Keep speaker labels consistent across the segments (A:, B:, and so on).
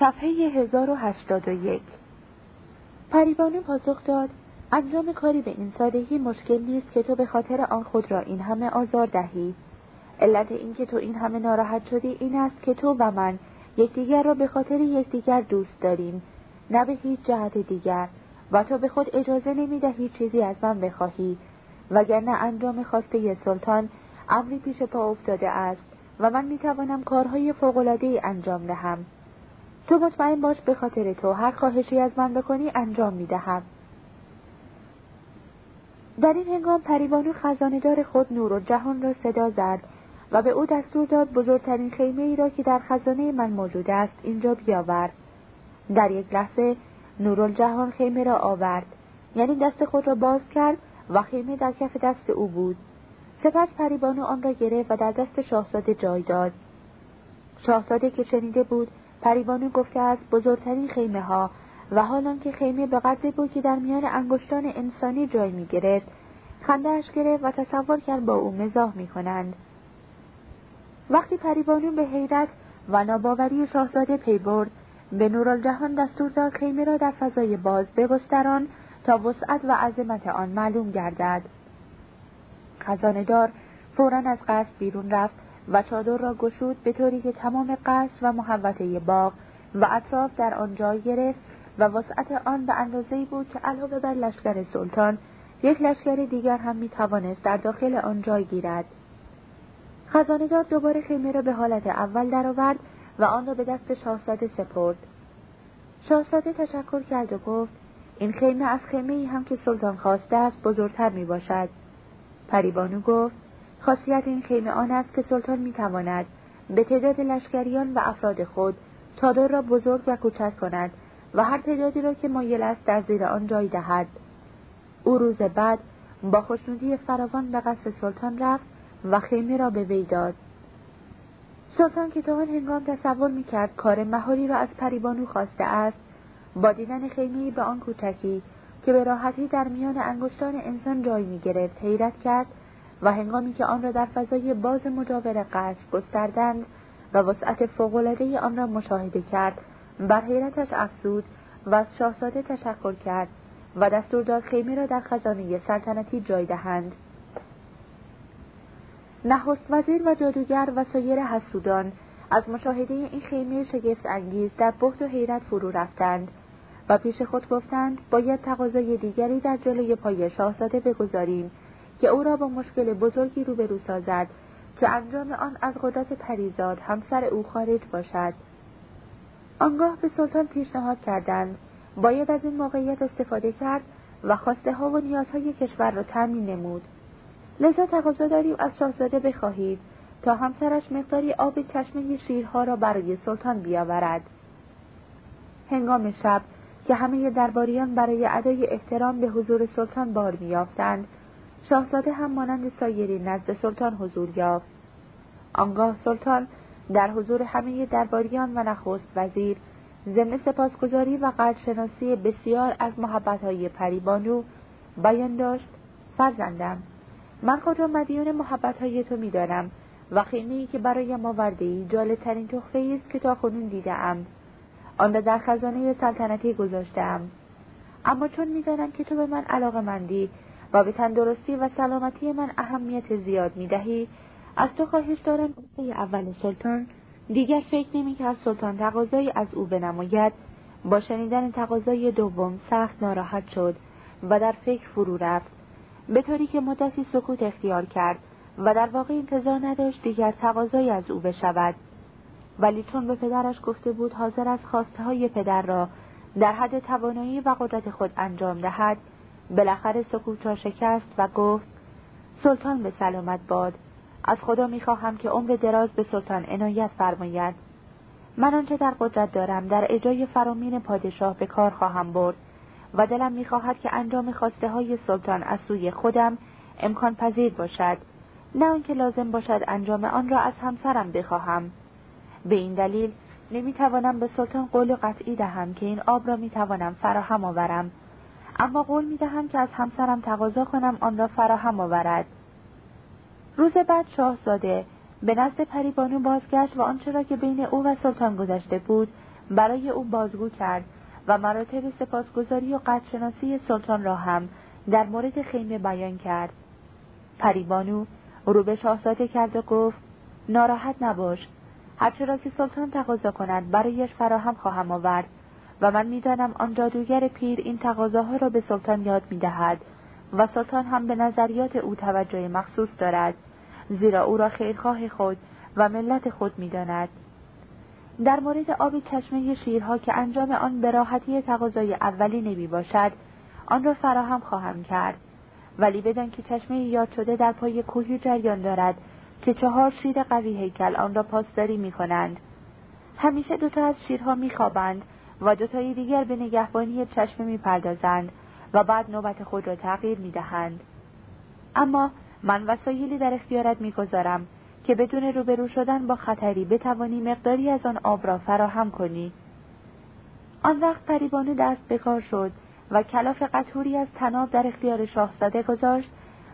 A: صفحه 1081 پریبانو پاسخ داد انجام کاری به این سادگی مشکل نیست که تو به خاطر آن خود را این همه آزار دهی. علت اینکه تو این همه ناراحت شدی این است که تو و من یکدیگر را به خاطر یکدیگر دوست داریم نه به هیچ جهت دیگر. و تو به خود اجازه نمی‌دهی چیزی از من بخواهی. وگرنه انجام خواسته سلطان امری پیش پا افتاده است و من می‌توانم کارهای فوقالعادهای انجام دهم. تو مطمئن باش به خاطر تو هر خواهشی از من بکنی انجام می‌دهم. در این هنگام پریبانو خزاندار خود نور و جهان را صدا زد و به او دستور داد بزرگترین خیمه ای را که در خزانه من موجود است اینجا بیاورد. در یک لحظه نورالجهان خیمه را آورد. یعنی دست خود را باز کرد و خیمه در کف دست او بود. سپس پریبانو آن را گرفت و در دست شاهزاده جای داد. شاهزاده که شنیده بود پریبانو گفته است بزرگترین خیمه ها و حال که خیمه به قدری بود که در میان انگشتان انسانی جای می گرفت خندهاش گرفت و تصور کرد با او مزاح می کنند. وقتی پریبانو به حیرت و ناباوری شاهزاده پی برد به نورالجهان دستور داد خیمه را در فضای باز بگستران تا وسعت و عظمت آن معلوم گردد خزاندار فورا از قصد بیرون رفت و چادر را گشود به طوری که تمام قصر و محوطه باغ و اطراف در آن جای گرفت و وسعت آن به اندازه بود که علاوه بر لشکر سلطان یک لشکر دیگر هم می توانست در داخل آن جای گیرد. خزاندار دوباره خیمه را به حالت اول درآورد و آن را به دست شاهزاده سپرد. شاهزاده تشکر کرد و گفت این خیمه از خیمه ای هم که سلطان خواسته است بزرگتر می باشد پریبانو گفت خاصیت این خیمه آن است که سلطان می تواند به تعداد لشکریان و افراد خود چادر را بزرگ و کوچک کند و هر تعدادی را که مایل است در زیر آن جای دهد. او روز بعد با خوشنودی فراوان به قصر سلطان رفت و خیمه را به وی داد. سلطان که تا آن هنگام تصور می‌کرد کار مهاری را از پریبانو خواسته است با دیدن خیمه به آن کوچکی که به راحتی در میان انگشتان انسان جای می‌گرفت حیرت کرد و هنگامی که آن را در فضای باز مجاور قصر گستردند و وسعت فوقالعاده آن را مشاهده کرد بر حیرتش افزود و از شاهزاده تشکر کرد و دستور داد خیمه را در خزانه سلطنتی جای دهند. نخست وزیر و جادوگر و سایر حسودان از مشاهده این خیمه شگفت انگیز در بحت و حیرت فرو رفتند و پیش خود گفتند باید تقاضای دیگری در جلوی پای شاهزاده بگذاریم که او را با مشکل بزرگی روبرو سازد که انجام آن از قدرت پریزاد همسر او خارج باشد. آنگاه به سلطان پیشنهاد کردند باید از این موقعیت استفاده کرد و خواسته ها و نیازهای کشور را تعمین نمود. لذا تقاضا داریم از شاهزاده بخواهید تا همسرش مقداری آب چشمه شیرها را برای سلطان بیاورد. هنگام شب که همه درباریان برای ادای احترام به حضور سلطان بار میافتند شاهزاده هم مانند سایری نزد سلطان حضور یافت. آنگاه سلطان در حضور همه درباریان و نخست وزیر ضمن سپاسگزاری و قدرشناسی بسیار از محبتهای پریبانو بیان داشت فرزندم من خود را مدیون محبتهای تو می‌دانم و خیمهای که برایم آورده ای جالبترین تحفه است که تا کنون دیدهام. آن را در خزانه سلطنتی گذاشتم اما چون می‌دانم که تو به من علاقه مندی و به تندرستی و سلامتی من اهمیت زیاد می‌دهی؟ از تو خواهش دارم اول سلطان. دیگر فکر نمی از سلطان تقاضایی از او بنماید. با شنیدن تقاضای دوم سخت ناراحت شد و در فکر فرو رفت. به طوری که مدتی سکوت اختیار کرد و در واقع انتظار نداشت دیگر تقاضایی از او بشود. ولی چون به پدرش گفته بود حاضر از خواسته های پدر را در حد توانایی و قدرت خود انجام دهد بالاخره سکوت را شکست و گفت سلطان به سلامت باد. از خدا می‌خواهم که عمر دراز به سلطان عنایت فرماید. من آنچه در قدرت دارم در اجای فرامین پادشاه به کار خواهم برد و دلم می‌خواهد که انجام خواسته های سلطان از سوی خودم امکان پذیر باشد. نه آنکه لازم باشد انجام آن را از همسرم بخواهم. به این دلیل نمی‌توانم به سلطان قول قطعی دهم که این آب را می‌توانم فراهم آورم. اما قول می‌دهم که از همسرم تقاضا کنم آن را فراهم آورد. روز بعد شاهزاده به نزد پریبانو بازگشت و آنچه را که بین او و سلطان گذشته بود برای او بازگو کرد و مراتب سپاسگزاری و قدرشناسی سلطان را هم در مورد خیمه بیان کرد. پریبانو رو به شاهزاده کرد و گفت ناراحت نباش هرچه را که سلطان تقاضا کند برایش فراهم خواهم آورد. و من می‌دانم آن جادوگر پیر این تقاضاها را به سلطان یاد می‌دهد و سلطان هم به نظریات او توجه مخصوص دارد زیرا او را خیرخواه خود و ملت خود می‌داند در مورد آب چشمه شیرها که انجام آن به راحتی تقاضای اولی نمی باشد آن را فراهم خواهم کرد ولی بدان که چشمه یاد شده در پای کوهی جریان دارد که چهار شیر قوی هیکل آن را پاسداری می کنند. همیشه دوتا از شیرها می خوابند و دوتای دیگر به نگهبانی چشمه می پردازند و بعد نوبت خود را تغییر می دهند. اما من وسایلی در اختیارت می گذارم که بدون روبرو شدن با خطری بتوانی مقداری از آن آب را فراهم کنی. آن وقت پریبانو دست بکار شد و کلاف قطوری از تناب در اختیار شاهزاده گذاشت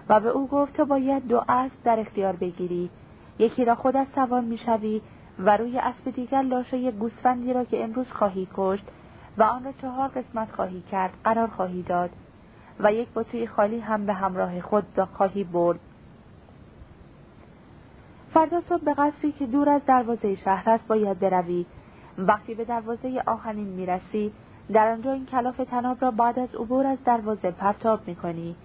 A: و به او گفت تو باید دو اسب در اختیار بگیری یکی را خودت سوار می‌شوی و روی اسب دیگر لاشه گوسفندی را که امروز خواهی کشت و آن را چهار قسمت خواهی کرد قرار خواهی داد و یک بطری خالی هم به همراه خود خواهی برد. فردا صبح به قصری که دور از دروازه شهر است باید بروی. وقتی به دروازه آهنین می‌رسی در آنجا این کلاف تناب را بعد از عبور از دروازه پرتاب می‌کنی.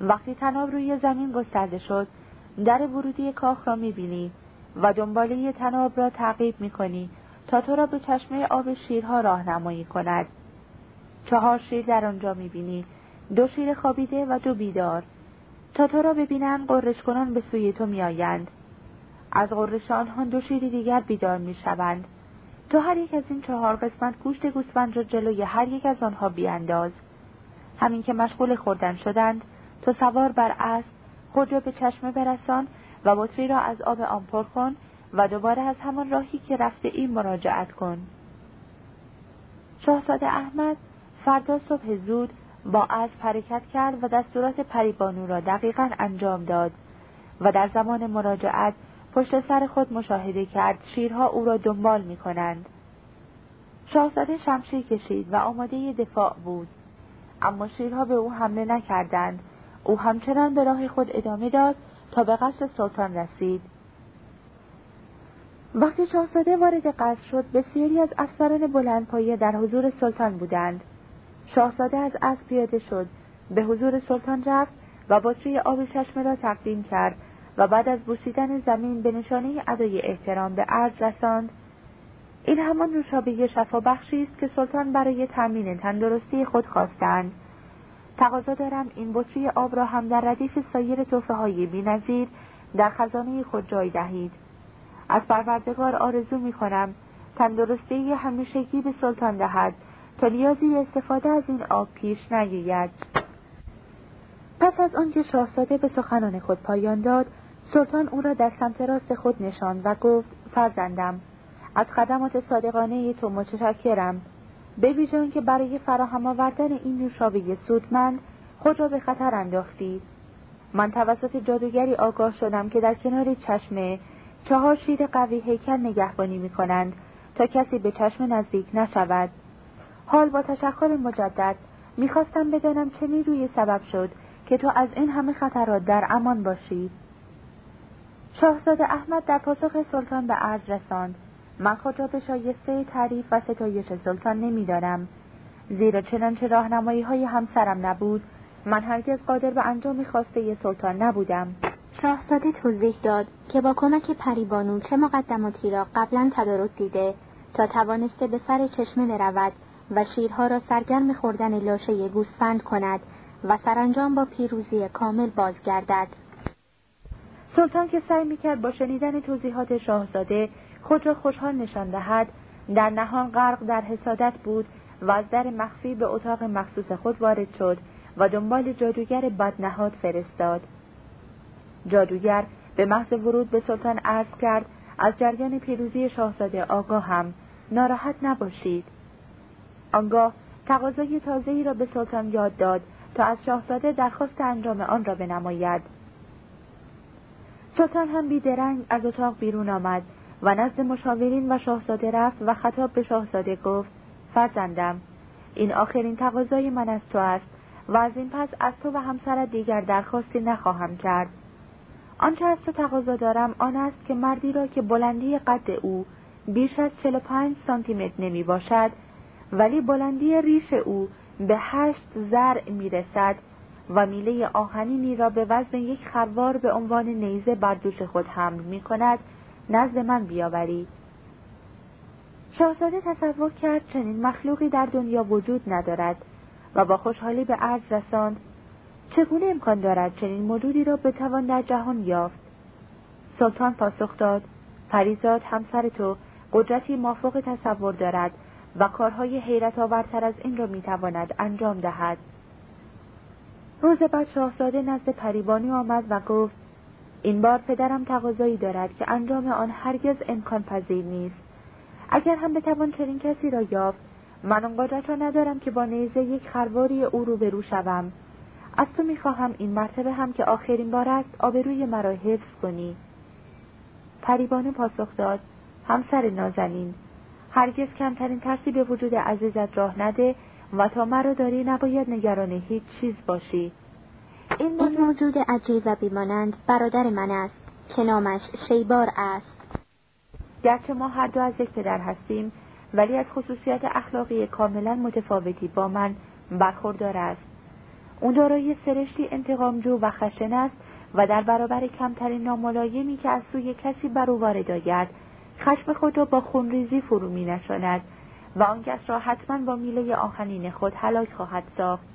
A: وقتی تناب روی زمین گسترده شد در ورودی کاخ را می‌بینی. و دنباله تناب را تعقیب می‌کنی تا تو را به چشمه آب شیرها راهنمایی کند. چهار شیر در آنجا می‌بینی دو شیر خوابیده و دو بیدار. تا تو را ببینند قررش کنان به سوی تو میآیند. از قررش آنها دو شیر دیگر بیدار می‌شوند. تو هر یک از این چهار قسمت گوشت گوسفند را جلوی هر یک از آنها بیانداز. همین که مشغول خوردن شدند تو سوار بر اسب خود را به چشمه برسان و بطری را از آب آن پر کن و دوباره از همان راهی که رفته این مراجعت کن. شاهزاده احمد فردا صبح زود با اسب حرکت کرد و دستورات پریبانو را دقیقا انجام داد و در زمان مراجعت پشت سر خود مشاهده کرد شیرها او را دنبال می کنند. شاهزاده شمشیر کشید و آماده دفاع بود. اما شیرها به او حمله نکردند. او همچنان به راه خود ادامه داد تا به قصر سلطان رسید. وقتی شاهزاده وارد قصر شد بسیاری از افسران بلندپایه در حضور سلطان بودند. شاهزاده از اسب پیاده شد به حضور سلطان رفت و بطری آب چشمه را تقدیم کرد و بعد از بوسیدن زمین به نشانه ادای احترام به عرض رساند. این همان نوشابه شفا بخشی است که سلطان برای تامین تندرستی خود خواستند. تقاضا دارم این بطری آب را هم در ردیف سایر توفه های بینظیر در خزانه خود جای دهید. از پروردگار آرزو می کنم تندرستی همیشگی به سلطان دهد تا نیازی استفاده از این آب پیش نیاید. پس از آنکه شاهزاده به سخنان خود پایان داد سلطان او را در سمت راست خود نشاند و گفت فرزندم از خدمات صادقانه تو متشکرم. به که برای فراهم آوردن این نوشابه سودمند خود را به خطر انداختی. من توسط جادوگری آگاه شدم که در کنار چشمه چهار شیر قوی هیکل نگهبانی می کنند تا کسی به چشم نزدیک نشود. حال با تشکر مجدد می‌خواستم بدانم چه نیروی سبب شد که تو از این همه خطرات در امان باشی. شاهزاده احمد در پاسخ سلطان به عرض رساند. من خود را به شایسته تعریف و ستایش سلطان نمی‌دانم زیرا چنانچه راهنمایی های همسرم نبود من هرگز قادر به انجام خواسته سلطان نبودم.
B: شاهزاده توضیح داد که با کمک پریبانو چه مقدماتی را قبلا تدارک دیده تا توانسته به سر چشمه برود و شیرها را سرگرم خوردن لاشه گوسفند کند و سرانجام با پیروزی کامل بازگردد.
A: سلطان که سعی می‌کرد با شنیدن توضیحات شاهزاده خود را خوشحال نشان دهد. در نهان غرق در حسادت بود و از در مخفی به اتاق مخصوص خود وارد شد و دنبال جادوگر بدنهاد فرستاد. جادوگر به محض ورود به سلطان عرض کرد از جریان پیروزی شاهزاده آگاه هم ناراحت نباشید. آنگاه تقاضای تازه‌ای را به سلطان یاد داد تا از شاهزاده درخواست انجام آن را بنماید. سلطان هم بیدرنگ از اتاق بیرون آمد. و نزد مشاورین و شاهزاده رفت و خطاب به شاهزاده گفت فرزندم این آخرین تقاضای من از تو است و از این پس از تو و همسرت دیگر درخواستی نخواهم کرد. آنچه از تو تقاضا دارم آن است که مردی را که بلندی قد او بیش از 45 سانتی متر نمی باشد ولی بلندی ریش او به هشت زر می رسد و میله آهنینی را به وزن یک خروار به عنوان نیزه بر دوش خود حمل می کند نزد من بیاوری. شاهزاده تصور کرد چنین مخلوقی در دنیا وجود ندارد و با خوشحالی به عرض رساند چگونه امکان دارد چنین موجودی را بتوان در جهان یافت؟ سلطان پاسخ داد پریزاد همسر تو قدرتی مافوق تصور دارد و کارهای حیرت آورتر از این را می‌تواند انجام دهد. روز بعد شاهزاده نزد پریبانی آمد و گفت این بار پدرم تقاضایی دارد که انجام آن هرگز امکان پذیر نیست. اگر هم بتوان چنین کسی را یافت من آن قدرت را ندارم که با نیزه یک خرواری او رو به رو شوم. از تو می‌خواهم این مرتبه هم که آخرین بار است آبروی مرا حفظ کنی. پریبانو پاسخ داد. همسر نازنین هرگز کمترین ترسی به وجود عزیزت راه نده و تا مرا داری نباید نگران هیچ چیز باشی.
B: این موجود عجیب و بیمانند برادر من است که نامش شیبار است.
A: گرچه ما هر دو از یک پدر هستیم ولی از خصوصیت اخلاقی کاملا متفاوتی با من برخوردار است. اون دارای سرشتی انتقامجو و خشن است و در برابر کمترین ناملایمی که از سوی کسی بر او وارد آید خشم خود را با خونریزی فرو می نشاند و آن کس را حتما با میله آهنین خود هلاک خواهد ساخت.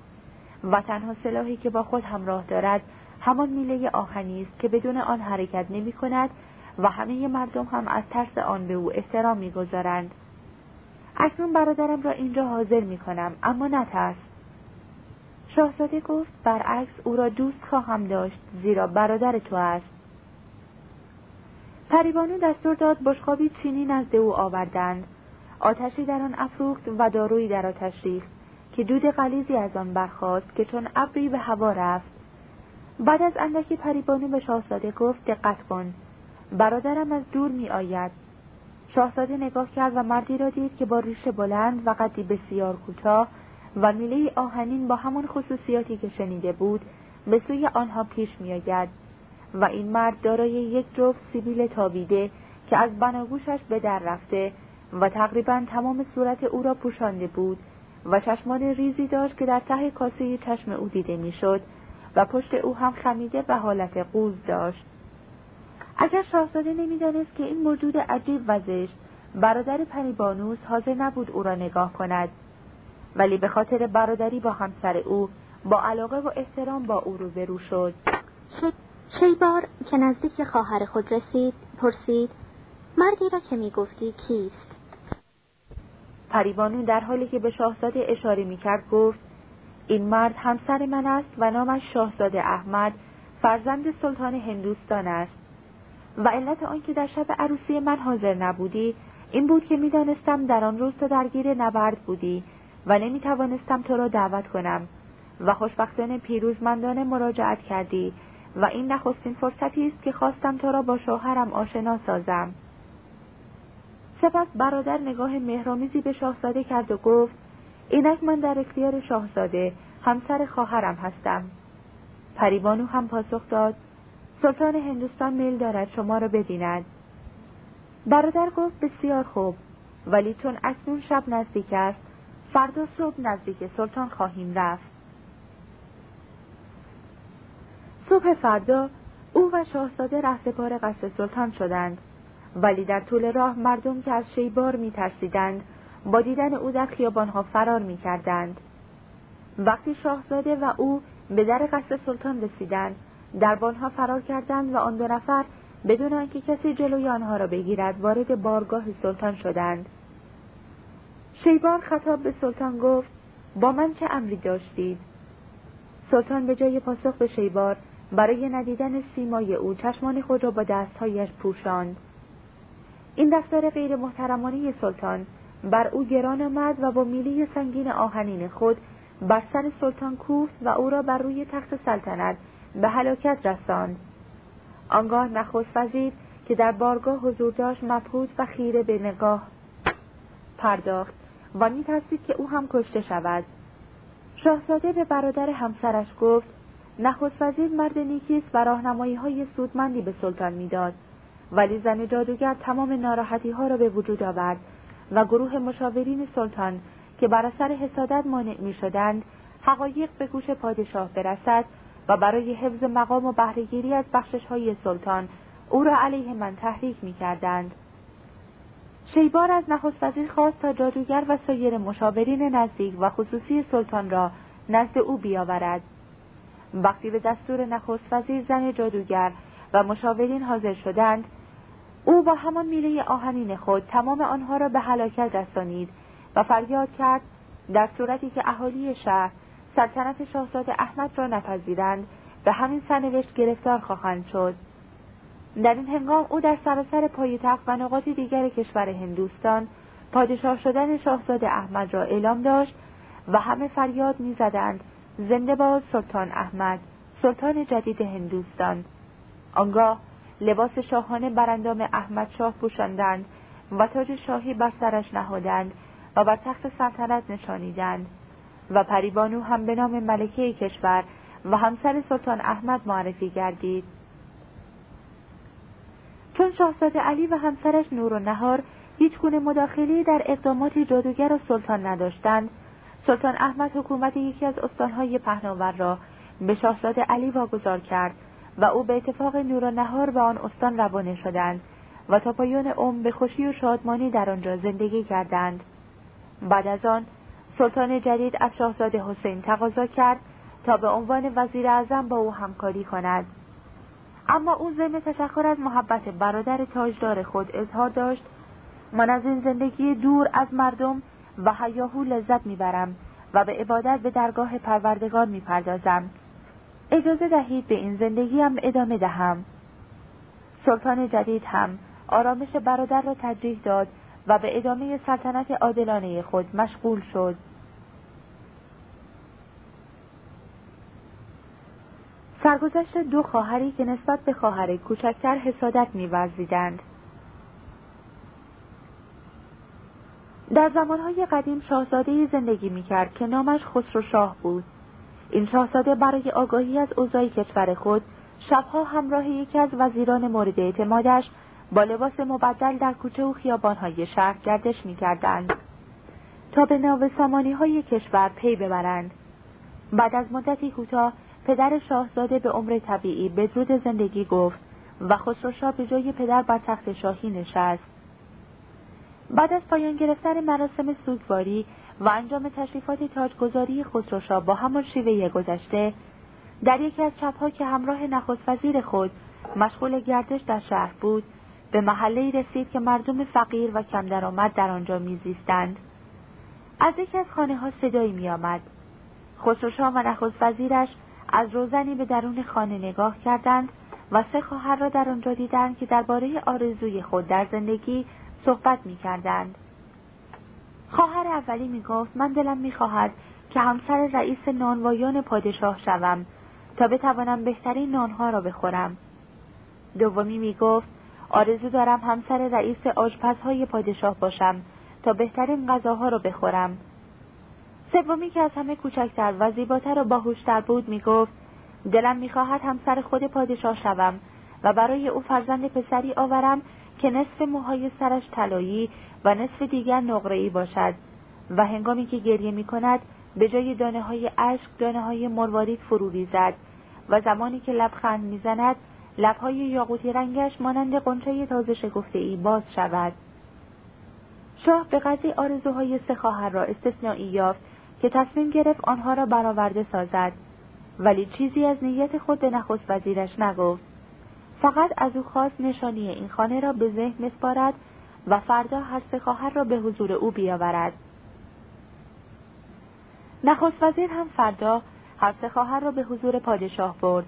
A: و تنها سلاحی که با خود همراه دارد همان میله آهنی است که بدون آن حرکت نمی کند و همه مردم هم از ترس آن به او احترام می‌گذارند اکنون برادرم را اینجا حاضر می کنم اما نترس شاهزاده گفت برعکس او را دوست خواهم داشت زیرا برادر تو است. پریبانو دستور داد بشقابی چینی نزد او آوردند. آتشی در آن افروخت و دارویی در آتش ریخت. که دود غلیزی از آن برخاست که چون ابری به هوا رفت. بعد از اندکی پریبانو به شاهزاده گفت دقت کن برادرم از دور می آید شاهزاده نگاه کرد و مردی را دید که با ریش بلند و قدی بسیار کوتاه و میله آهنین با همان خصوصیاتی که شنیده بود به سوی آنها پیش میآید و این مرد دارای یک جفت سیبیل تابیده که از بناگوشش به در رفته و تقریبا تمام صورت او را پوشانده بود. و چشمان ریزی داشت که در ته کاسه چشم او دیده می‌شد و پشت او هم خمیده و حالت قوز داشت. اگر شاهزاده نمی‌دانست که این موجود عجیب و زشت برادر پریبانوس حاضر نبود او را نگاه کند ولی به خاطر برادری با همسر او با علاقه و احترام با او روبرو شد.
B: شیبار که نزدیک خواهر خود رسید پرسید مردی را که می‌گفتی کیست؟
A: پریبانو در حالی که به شاهزاده اشاره می‌کرد گفت این مرد همسر من است و نامش شاهزاده احمد فرزند سلطان هندوستان است. و علت آنکه در شب عروسی من حاضر نبودی این بود که می‌دانستم در آن روز تو درگیر نبرد بودی و نمی توانستم تو را دعوت کنم و خوشبختانه پیروزمندانه مراجعت کردی و این نخستین فرصتی است که خواستم تو را با شوهرم آشنا سازم. سپس برادر نگاه مهرامیزی به شاهزاده کرد و گفت اینک من در اختیار شاهزاده همسر خواهرم هستم. پریبانو هم پاسخ داد سلطان هندوستان میل دارد شما را ببیند. برادر گفت بسیار خوب. ولی چون اکنون شب نزدیک است فردا صبح نزدیک سلطان خواهیم رفت. صبح فردا او و شاهزاده رهسپار قصر سلطان شدند. ولی در طول راه مردم که از شیبار می ترسیدند با دیدن او در خیابانها فرار می کردند. وقتی شاهزاده و او به در قصر سلطان رسیدند دربانها فرار کردند و آن دو نفر بدون آنکه کسی جلوی آنها را بگیرد وارد بارگاه سلطان شدند. شیبان خطاب به سلطان گفت با من چه امری داشتید؟ سلطان به جای پاسخ به شیبار برای ندیدن سیمای او چشمان خود را با دستهایش پوشاند. این دفتر غیر محترمانه سلطان بر او گران آمد و با میلی سنگین آهنین خود بر سر سلطان کوفت و او را بر روی تخت سلطنت به هلاکت رساند. آنگاه نخست وزیر که در بارگاه حضور داشت مبهوت و خیره به نگاه پرداخت و میترسید که او هم کشته شود. شاهزاده به برادر همسرش گفت نخست وزیر مرد نیکیست و راهنمایی های سودمندی به سلطان می‌داد. ولی زن جادوگر تمام ناراحتی ها را به وجود آورد و گروه مشاورین سلطان که بر اثر حسادت مانع می شدند حقایق به گوش پادشاه برسد و برای حفظ مقام و بهرهگیری از بخشش های سلطان او را علیه من تحریک می کردند. شیبان از نخست وزیر خواست تا جادوگر و سایر مشاورین نزدیک و خصوصی سلطان را نزد او بیاورد. وقتی به دستور نخست وزیر زن جادوگر و مشاورین حاضر شدند او با همان میله آهنین خود تمام آنها را به هلاکت رسانید و فریاد کرد در صورتی که اهالی شهر سلطنت شاهزاده احمد را نپذیرند به همین سرنوشت گرفتار خواهند شد. در این هنگام او در سراسر پایتخت و نقاط دیگر کشور هندوستان پادشاه شدن شاهزاده احمد را اعلام داشت و همه فریاد می‌زدند زنده باد سلطان احمد سلطان جدید هندوستان. آنگاه لباس شاهانه براندام احمد شاه پوشاندند و تاج شاهی بر سرش نهادند و بر تخت سلطنت نشانیدند و پریبانو هم به نام ملکه کشور و همسر سلطان احمد معرفی گردید. چون شاهزاده علی و همسرش نور و نهار هیچ گونه مداخله در اقدامات جادوگر و سلطان نداشتند سلطان احمد حکومت یکی از استانهای پهناور را به شاهزاده علی واگذار کرد و او به اتفاق نور و نهار به آن استان روانه شدند و تا پایان عمر به خوشی و شادمانی در آنجا زندگی کردند. بعد از آن سلطان جدید از شاهزاده حسین تقاضا کرد تا به عنوان وزیر اعظم با او همکاری کند. اما او ضمن تشکر از محبت برادر تاجدار خود اظهار داشت من از این زندگی دور از مردم و حیاهو لذت می‌برم و به عبادت به درگاه پروردگار می‌پردازم. اجازه دهید به این زندگی هم ادامه دهم. سلطان جدید هم آرامش برادر را ترجیح داد و به ادامه سلطنت عادلانه خود مشغول شد. سرگذشت دو خواهری که نسبت به خواهر کوچکتر حسادت میورزیدند. در زمانهای قدیم شاهزاده زندگی می‌کرد که نامش خسرو شاه بود. این شاهزاده برای آگاهی از اوضاع کشور خود شبها همراه یکی از وزیران مورد اعتمادش با لباس مبدل در کوچه و خیابانهای شهر گردش می‌کردند تا به ناوسامانی های کشور پی ببرند. بعد از مدتی کوتاه پدر شاهزاده به عمر طبیعی بدرود زندگی گفت و خسروشاه به جای پدر بر تخت شاهی نشست. بعد از پایان گرفتن مراسم سوگواری و انجام تشریفات تاجگذاری خسروشاه با همان شیوه گذشته در یکی از شبها که همراه نخست وزیر خود مشغول گردش در شهر بود به محله رسید که مردم فقیر و کم درآمد در آنجا میزیستند از یکی از خانه ها صدایی میآمد خسروشاه و نخست وزیرش از روزنی به درون خانه نگاه کردند و سه خواهر را در آنجا دیدند که درباره آرزوی خود در زندگی صحبت می کردند. خواهر اولی می گفت من دلم می خواهد که همسر رئیس نانوایان پادشاه شوم تا بتوانم بهترین نانها را بخورم. دومی می گفت آرزو دارم همسر رئیس آشپزهای پادشاه باشم تا بهترین غذاها را بخورم. سومی که از همه کوچکتر و زیباتر و باهوشتر بود می‌گفت دلم می‌خواهد همسر خود پادشاه شوم و برای او فرزند پسری آورم که نصف موهای سرش طلایی و نصف دیگر نقره‌ای باشد و هنگامی که گریه می کند به جای دانه های عشق دانه های مروارید فرو ریزد و زمانی که لبخند می‌زند لبهای یاقوتی رنگش مانند قنچه تازه شکفته ای باز شود. شاه به قضی آرزوهای سه خواهر را استثنایی یافت که تصمیم گرفت آنها را برآورده سازد ولی چیزی از نیت خود به نخست وزیرش نگفت. فقط از او خواست نشانی این خانه را به ذهن بسپارد و فردا هر سه خواهر را به حضور او بیاورد. نخست وزیر هم فردا هر سه خواهر را به حضور پادشاه برد.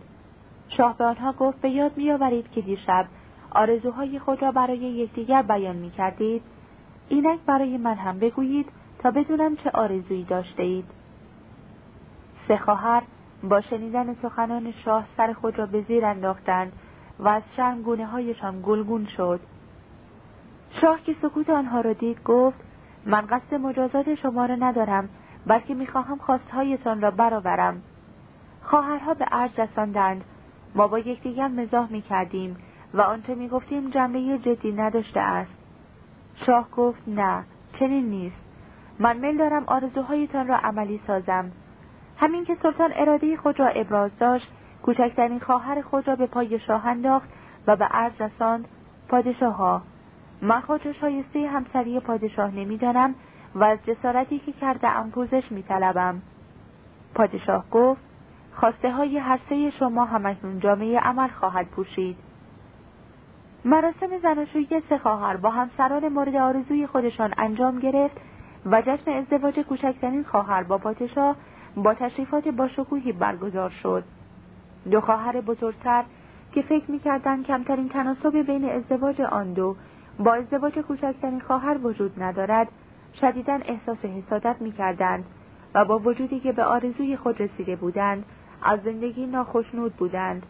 A: شاه به آنها گفت به یاد میآورید که دیشب آرزوهای خود را برای یکدیگر بیان می کردید اینک برای من هم بگویید تا بدونم چه آرزویی داشته اید. سه خواهر با شنیدن سخنان شاه سر خود را به زیر انداختند. و از شرم گونه هایشان گلگون شد. شاه که سکوت آنها را دید گفت من قصد مجازات شما را ندارم بلکه می‌خواهم خواستهایتان را برآورم. خواهرها به عرض رساندند ما با یکدیگر مزاح می‌کردیم و آنچه می‌گفتیم جنبه جدی نداشته است. شاه گفت نه چنین نیست. من میل دارم آرزوهایتان را عملی سازم. همین که سلطان اراده خود را ابراز داشت کوچکترین خواهر خود را به پای شاه انداخت و به عرض رساند پادشاه من خود را شایسته همسری پادشاه نمی‌دانم و از جسارتی که کرده ام پوزش میطلبم. پادشاه گفت خواسته های هر سه شما همکنون جامعه عمل خواهد پوشید. مراسم زناشویی سه خواهر با همسران مورد آرزوی خودشان انجام گرفت و جشن ازدواج کوچکترین خواهر با پادشاه با تشریفات باشکوهی برگزار شد. دو خواهر بزرگتر که فکر می‌کردند کمترین تناسب بین ازدواج آن دو با ازدواج کوچکترین خواهر وجود ندارد شدیدا احساس حسادت می‌کردند و با وجودی که به آرزوی خود رسیده بودند از زندگی ناخشنود بودند.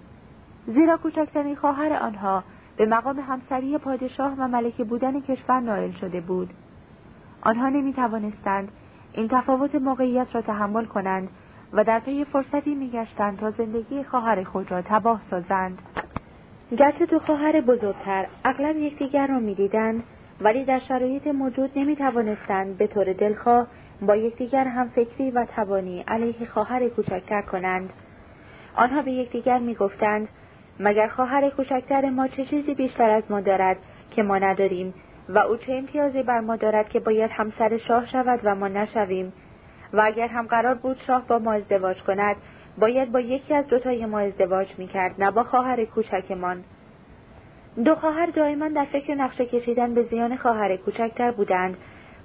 A: زیرا کوچکترین خواهر آنها به مقام همسری پادشاه و ملکه بودن کشور نائل شده بود. آنها نمی توانستند این تفاوت موقعیت را تحمل کنند و در پی فرصتی میگشتند تا زندگی خواهر خود را تباه سازند. گرچه دو خواهر بزرگتر اغلب یکدیگر را می‌دیدند ولی در شرایط موجود نمی توانستند به طور دلخواه با یکدیگر هم فکری و توانی علیه خواهر کوچکتر کنند. آنها به یکدیگر می‌گفتند مگر خواهر کوچکتر ما چه چیزی بیشتر از ما دارد که ما نداریم و او چه امتیازی بر ما دارد که باید همسر شاه شود و ما نشویم؟ و اگر هم قرار بود شاه با ما ازدواج کند باید با یکی از دوتای ما ازدواج می‌کرد نه با خواهر کوچکمان. دو خواهر دائما در فکر نقشه کشیدن به زیان خواهر کوچکتر بودند.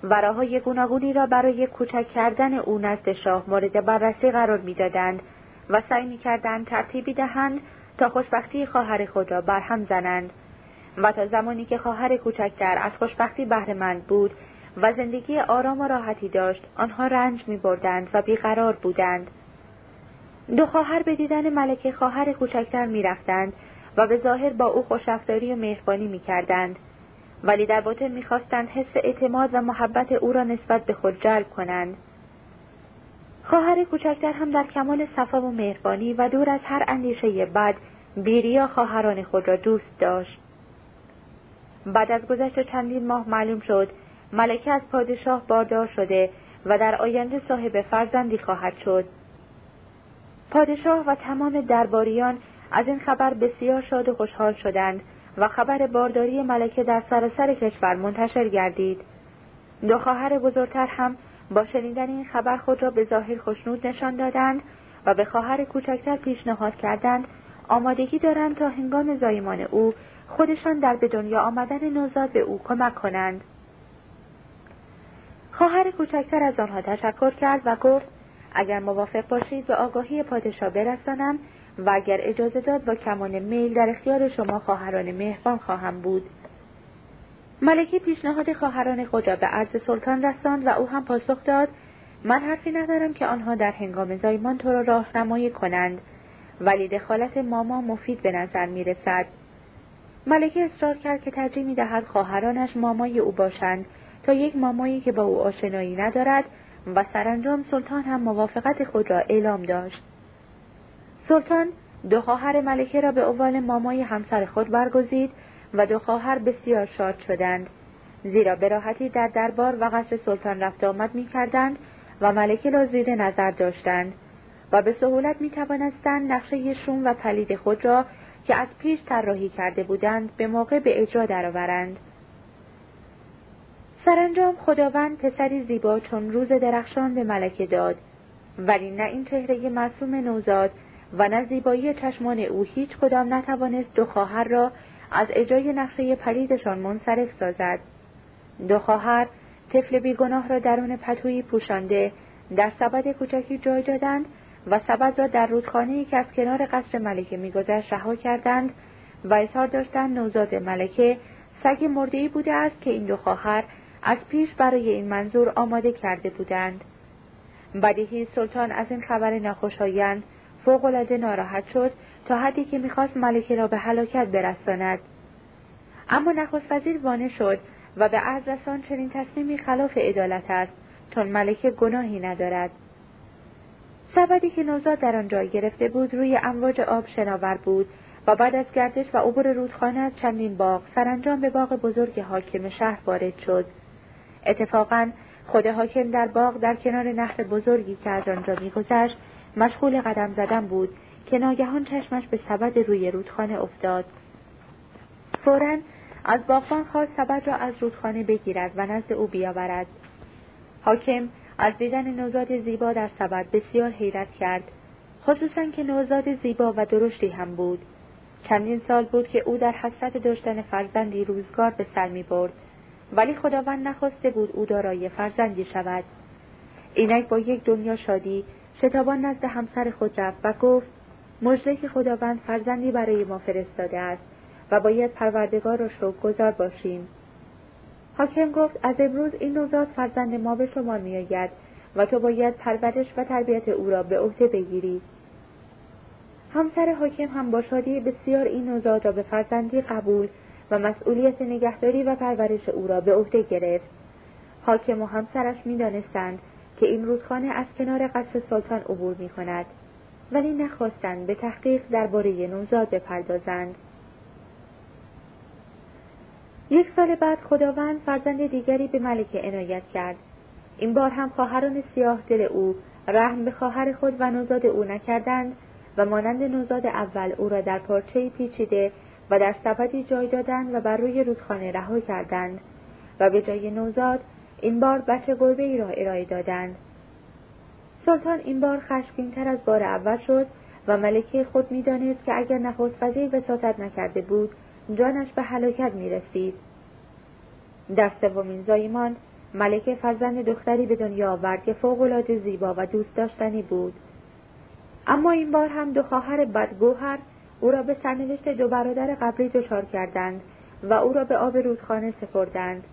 A: و راهای گوناگونی را برای کوچک کردن او نزد شاه مورد بررسی قرار می‌دادند و سعی می‌کردند ترتیبی دهند تا خوشبختی خواهر خود را برهم زنند. و تا زمانی که خواهر کوچکتر از خوشبختی بهرهمند بود و زندگی آرام و راحتی داشت. آنها رنج می بردند و بیقرار بودند. دو خواهر به دیدن ملکه خواهر کوچکتر می رفتند و به ظاهر با او خوشافداری و مهربانی می کردند. ولی در باطن می‌خواستند حس اعتماد و محبت او را نسبت به خود جلب کنند. خواهر کوچکتر هم در کمال صفا و مهربانی و دور از هر اندیشه بد بیریا خواهران خود را دوست داشت. بعد از گذشت چندین ماه معلوم شد ملکه از پادشاه باردار شده و در آینده صاحب فرزندی خواهد شد. پادشاه و تمام درباریان از این خبر بسیار شاد و خوشحال شدند و خبر بارداری ملکه در سراسر کشور منتشر گردید. دو خواهر بزرگتر هم با شنیدن این خبر خود را به ظاهر خشنود نشان دادند و به خواهر کوچکتر پیشنهاد کردند آمادگی دارند تا هنگام زایمان او خودشان در به دنیا آمدن نوزاد به او کمک کنند. خواهر کوچکتر از آنها تشکر کرد و گفت اگر موافق باشید به آگاهی پادشاه برسانم و اگر اجازه داد با کمان میل در اختیار شما خواهران مهربان خواهم بود ملکه پیشنهاد خواهران خود را به عرض سلطان رساند و او هم پاسخ داد من حرفی ندارم که آنها در هنگام زایمان تو را راهنمایی کنند ولی دخالت ماما مفید به نظر می رسد. ملکه اصرار کرد که ترجیح می دهد خواهرانش مامای او باشند تا یک مامایی که با او آشنایی ندارد و سرانجام سلطان هم موافقت خود را اعلام داشت. سلطان دو خواهر ملکه را به عنوان مامای همسر خود برگزید و دو خواهر بسیار شاد شدند زیرا به راحتی در دربار و قصر سلطان رفت آمد می کردند و ملکه را زیر نظر داشتند و به سهولت می توانستند نقشه شوم و پلید خود را که از پیش طراحی کرده بودند به موقع به اجرا درآورند. سرانجام خداوند پسری زیبا چون روز درخشان به ملکه داد. ولی نه این چهره معصوم نوزاد و نه زیبایی چشمان او هیچ کدام نتوانست دو خواهر را از اجرای نقشه پلیدشان منصرف سازد. دو خواهر طفل بیگناه را درون پتویی پوشانده در سبد کوچکی جای دادند و سبد را در رودخانهای که از کنار قصر ملکه میگذشت رها کردند و اظهار داشتند نوزاد ملکه سگ مردهای بوده است که این دو خواهر از پیش برای این منظور آماده کرده بودند. بدیهی سلطان از این خبر ناخوشایند فوقالعاده ناراحت شد تا حدی که می‌خواست ملکه را به هلاکت برساند. اما نخست وزیر وانه شد و به عرض رسان چنین تصمیمی خلاف عدالت است چون ملکه گناهی ندارد. سبدی که نوزاد در آن جای گرفته بود روی امواج آب شناور بود و بعد از گردش و عبور رودخانه از چندین باغ سرانجام به باغ بزرگ حاکم شهر وارد شد. اتفاقا خود حاکم در باغ در کنار نهر بزرگی که از آنجا میگذشت مشغول قدم زدن بود که ناگهان چشمش به سبد روی رودخانه افتاد. فورا از باغبان خواست سبد را از رودخانه بگیرد و نزد او بیاورد. حاکم از دیدن نوزاد زیبا در سبد بسیار حیرت کرد. خصوصا که نوزاد زیبا و درشتی هم بود. چندین سال بود که او در حسرت داشتن فرزندی روزگار به سر می برد ولی خداوند نخواسته بود او دارای فرزندی شود. اینک با یک دنیا شادی شتابان نزد همسر خود رفت و گفت مژده که خداوند فرزندی برای ما فرستاده است و باید پروردگار را گذار باشیم. حاکم گفت از امروز این نوزاد فرزند ما به شما میآید و تو باید پرورش و تربیت او را به عهده بگیری. همسر حاکم هم با شادی بسیار این نوزاد را به فرزندی قبول و مسئولیت نگهداری و پرورش او را به عهده گرفت. حاکم و همسرش می‌دانستند که این رودخانه از کنار قصر سلطان عبور می کند ولی نخواستند به تحقیق درباره نوزاد بپردازند. یک سال بعد خداوند فرزند دیگری به ملکه عنایت کرد. این بار هم خواهران سیاه دل او رحم به خواهر خود و نوزاد او نکردند و مانند نوزاد اول او را در پارچه پیچیده و در سبدی جای دادند و بر روی رودخانه رها کردند و به جای نوزاد این بار بچه گربه ای را ارائه دادند سلطان این بار خشمگینتر از بار اول شد و ملکه خود می‌دانست که اگر نخست وزیر وساطت نکرده بود جانش به هلاکت می رسید. در سومین زایمان ملکه فرزند دختری به دنیا آورد که فوقالعاده زیبا و دوست داشتنی بود اما این بار هم دو خواهر بدگوهر او را به سرنوشت دو برادر قبلی دچار کردند و او را به آب رودخانه سپردند.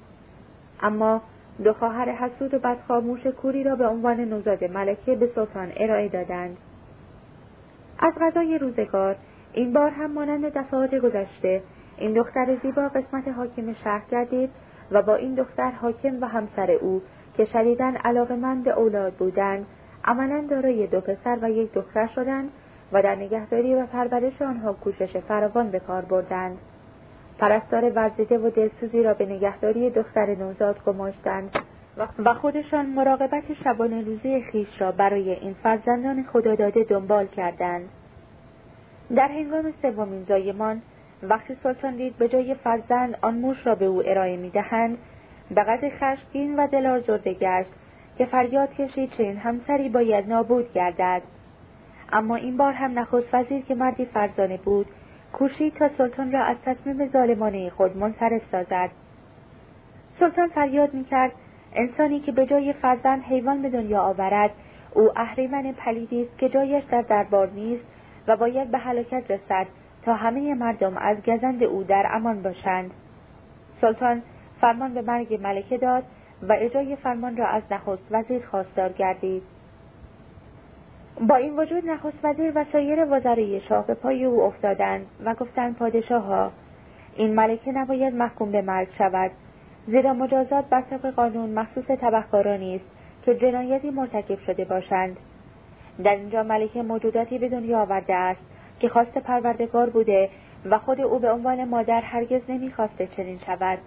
A: اما دو خواهر حسود و بدخاموش کوری را به عنوان نوزاد ملکه به سلطان ارائه دادند. از غذای روزگار این بار هم مانند دفعات گذشته این دختر زیبا قسمت حاکم شهر گردید و با این دختر حاکم و همسر او که شدیدن علاقمند اولاد بودند عملا دارای دو پسر و یک دختر شدند و در نگهداری و پرورش آنها کوشش فراوان به کار بردند. پرستار ورزیده و دلسوزی را به نگهداری دختر نوزاد گماشتند و خودشان مراقبت شبانه روزی خیش را برای این فرزندان خداداده دنبال کردند. در هنگام سومین زایمان وقتی سلطان دید به جای فرزند آن موش را به او ارائه می‌دهند به قدر خشمگین و دلارزرده گشت که فریاد کشید چنین همسری باید نابود گردد. اما این بار هم نخست وزیر که مردی فرزانه بود کوشید تا سلطان را از تصمیم ظالمانه خود منصرف سازد. سلطان فریاد می‌کرد انسانی که به جای فرزند حیوان به دنیا آورد او اهریمن پلیدی است که جایش در دربار نیست و باید به هلاکت رسد تا همه مردم از گزند او در امان باشند. سلطان فرمان به مرگ ملکه داد و اجای فرمان را از نخست وزیر خواستار گردید. با این وجود نخست وزیر و سایر وزرای شاه به پای او افتادند و گفتند پادشاه ها این ملکه نباید محکوم به مرگ شود زیرا مجازات بر طبق قانون مخصوص تبهکارانی است که جنایتی مرتکب شده باشند. در اینجا ملکه موجوداتی به دنیا آورده است که خواست پروردگار بوده و خود او به عنوان مادر هرگز نمی‌خواسته چنین شود.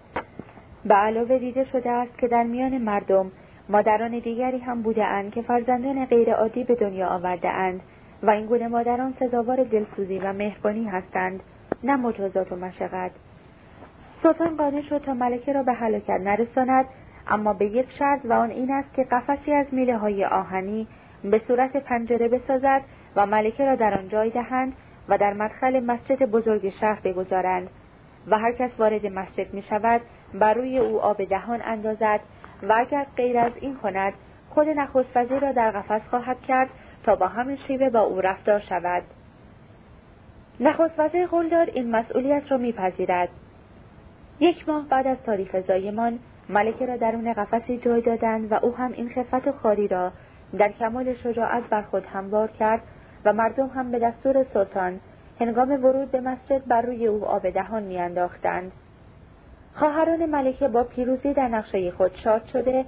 A: به علاوه دیده شده است که در میان مردم مادران دیگری هم بوده اند که فرزندان غیر عادی به دنیا آورده اند و این گونه مادران سزاوار دلسوزی و مهربانی هستند نه مجازات و مشقت. سلطان قانع شد تا ملکه را به هلاکت نرساند اما به یک شرط و آن این است که قفسی از میله های آهنی به صورت پنجره بسازد و ملکه را در آن جای دهند و در مدخل مسجد بزرگ شهر بگذارند و هر کس وارد مسجد می شود بر روی او آب دهان اندازد و اگر غیر از این کند خود نخست وزیر را در قفس خواهد کرد تا با همین شیوه با او رفتار شود. نخست وزیر قول داد این مسئولیت را میپذیرد. یک ماه بعد از تاریخ زایمان ملکه را درون قفسی جای دادند و او هم این خفت و خاری را در کمال شجاعت بر خود هموار کرد و مردم هم به دستور سلطان هنگام ورود به مسجد بر روی او آب دهان میانداختند. خواهران ملکه با پیروزی در نقشه خود شاد شده